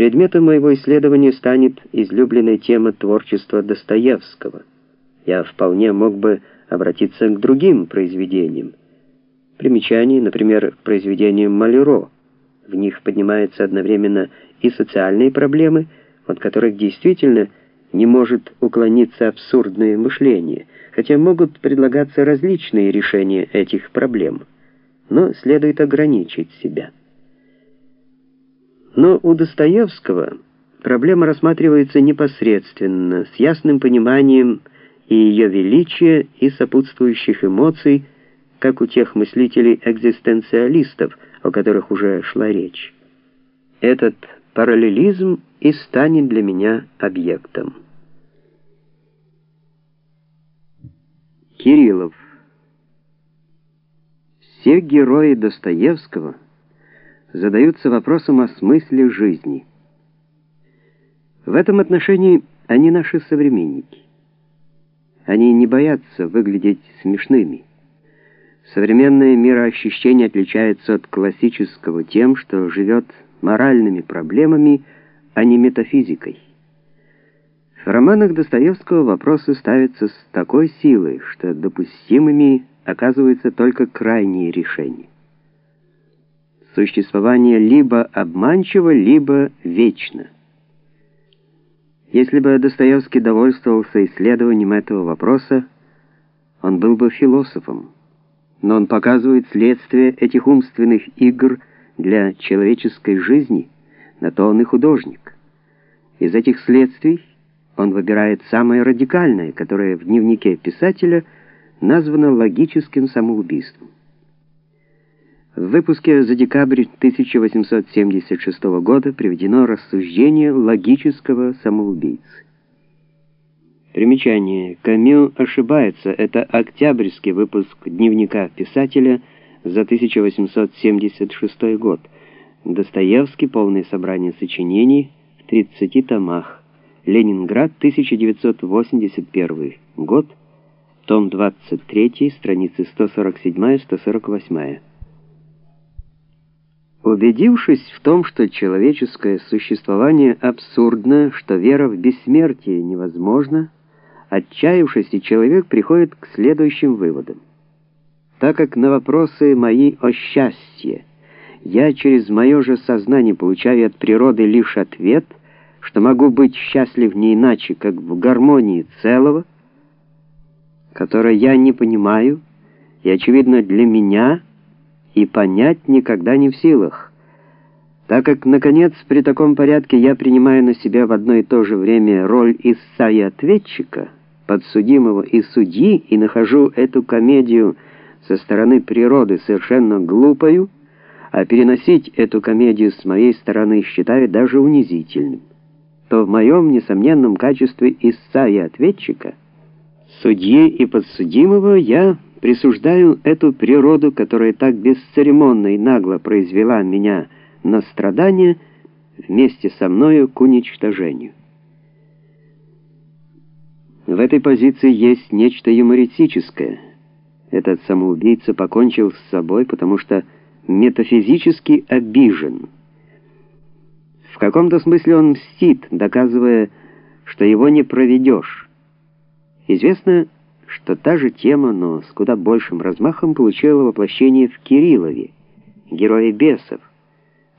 Предметом моего исследования станет излюбленная тема творчества Достоевского. Я вполне мог бы обратиться к другим произведениям. Примечание, например, к произведениям Малеро. В них поднимаются одновременно и социальные проблемы, от которых действительно не может уклониться абсурдное мышление, хотя могут предлагаться различные решения этих проблем, но следует ограничить себя. Но у Достоевского проблема рассматривается непосредственно, с ясным пониманием и ее величия, и сопутствующих эмоций, как у тех мыслителей-экзистенциалистов, о которых уже шла речь. Этот параллелизм и станет для меня объектом. Кириллов Все герои Достоевского задаются вопросом о смысле жизни. В этом отношении они наши современники. Они не боятся выглядеть смешными. Современное мироощущение отличается от классического тем, что живет моральными проблемами, а не метафизикой. В романах Достоевского вопросы ставятся с такой силой, что допустимыми оказываются только крайние решения. Существование либо обманчиво, либо вечно. Если бы Достоевский довольствовался исследованием этого вопроса, он был бы философом но он показывает следствие этих умственных игр для человеческой жизни, на то он и художник. Из этих следствий он выбирает самое радикальное, которое в дневнике писателя названо логическим самоубийством. В выпуске за декабрь 1876 года приведено рассуждение логического самоубийцы. Примечание. Камю ошибается. Это октябрьский выпуск дневника писателя за 1876 год. Достоевский. Полное собрание сочинений в 30 томах. Ленинград, 1981 год. Том 23, страницы 147-148. Убедившись в том, что человеческое существование абсурдно, что вера в бессмертие невозможна, Отчаявшийся человек приходит к следующим выводам. Так как на вопросы мои о счастье я через мое же сознание получаю от природы лишь ответ, что могу быть счастлив не иначе, как в гармонии целого, которое я не понимаю, и, очевидно, для меня и понять никогда не в силах, так как, наконец, при таком порядке я принимаю на себя в одно и то же время роль истца и ответчика — подсудимого и судьи и нахожу эту комедию со стороны природы совершенно глупою, а переносить эту комедию с моей стороны считаю даже унизительным, то в моем несомненном качестве истца и ответчика, судьи и подсудимого я присуждаю эту природу, которая так бесцеремонно и нагло произвела меня на страдания, вместе со мною к уничтожению. В этой позиции есть нечто юмористическое. Этот самоубийца покончил с собой, потому что метафизически обижен. В каком-то смысле он мстит, доказывая, что его не проведешь. Известно, что та же тема, но с куда большим размахом, получила воплощение в Кириллове, герое бесов,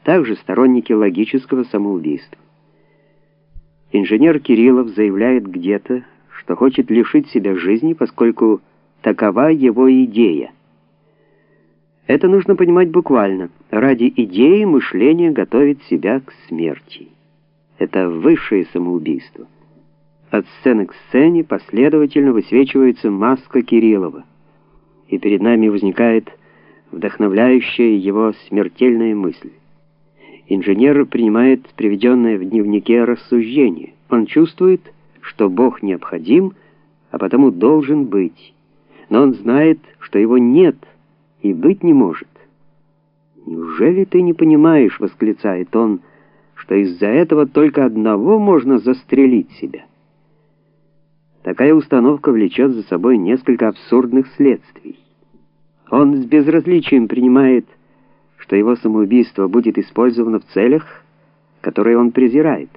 также сторонники логического самоубийства. Инженер Кириллов заявляет где-то, что хочет лишить себя жизни, поскольку такова его идея. Это нужно понимать буквально. Ради идеи мышление готовит себя к смерти. Это высшее самоубийство. От сцены к сцене последовательно высвечивается маска Кириллова, и перед нами возникает вдохновляющая его смертельная мысль. Инженер принимает приведенное в дневнике рассуждение. Он чувствует, что Бог необходим, а потому должен быть. Но он знает, что его нет и быть не может. «Неужели ты не понимаешь, — восклицает он, — что из-за этого только одного можно застрелить себя?» Такая установка влечет за собой несколько абсурдных следствий. Он с безразличием принимает, что его самоубийство будет использовано в целях, которые он презирает.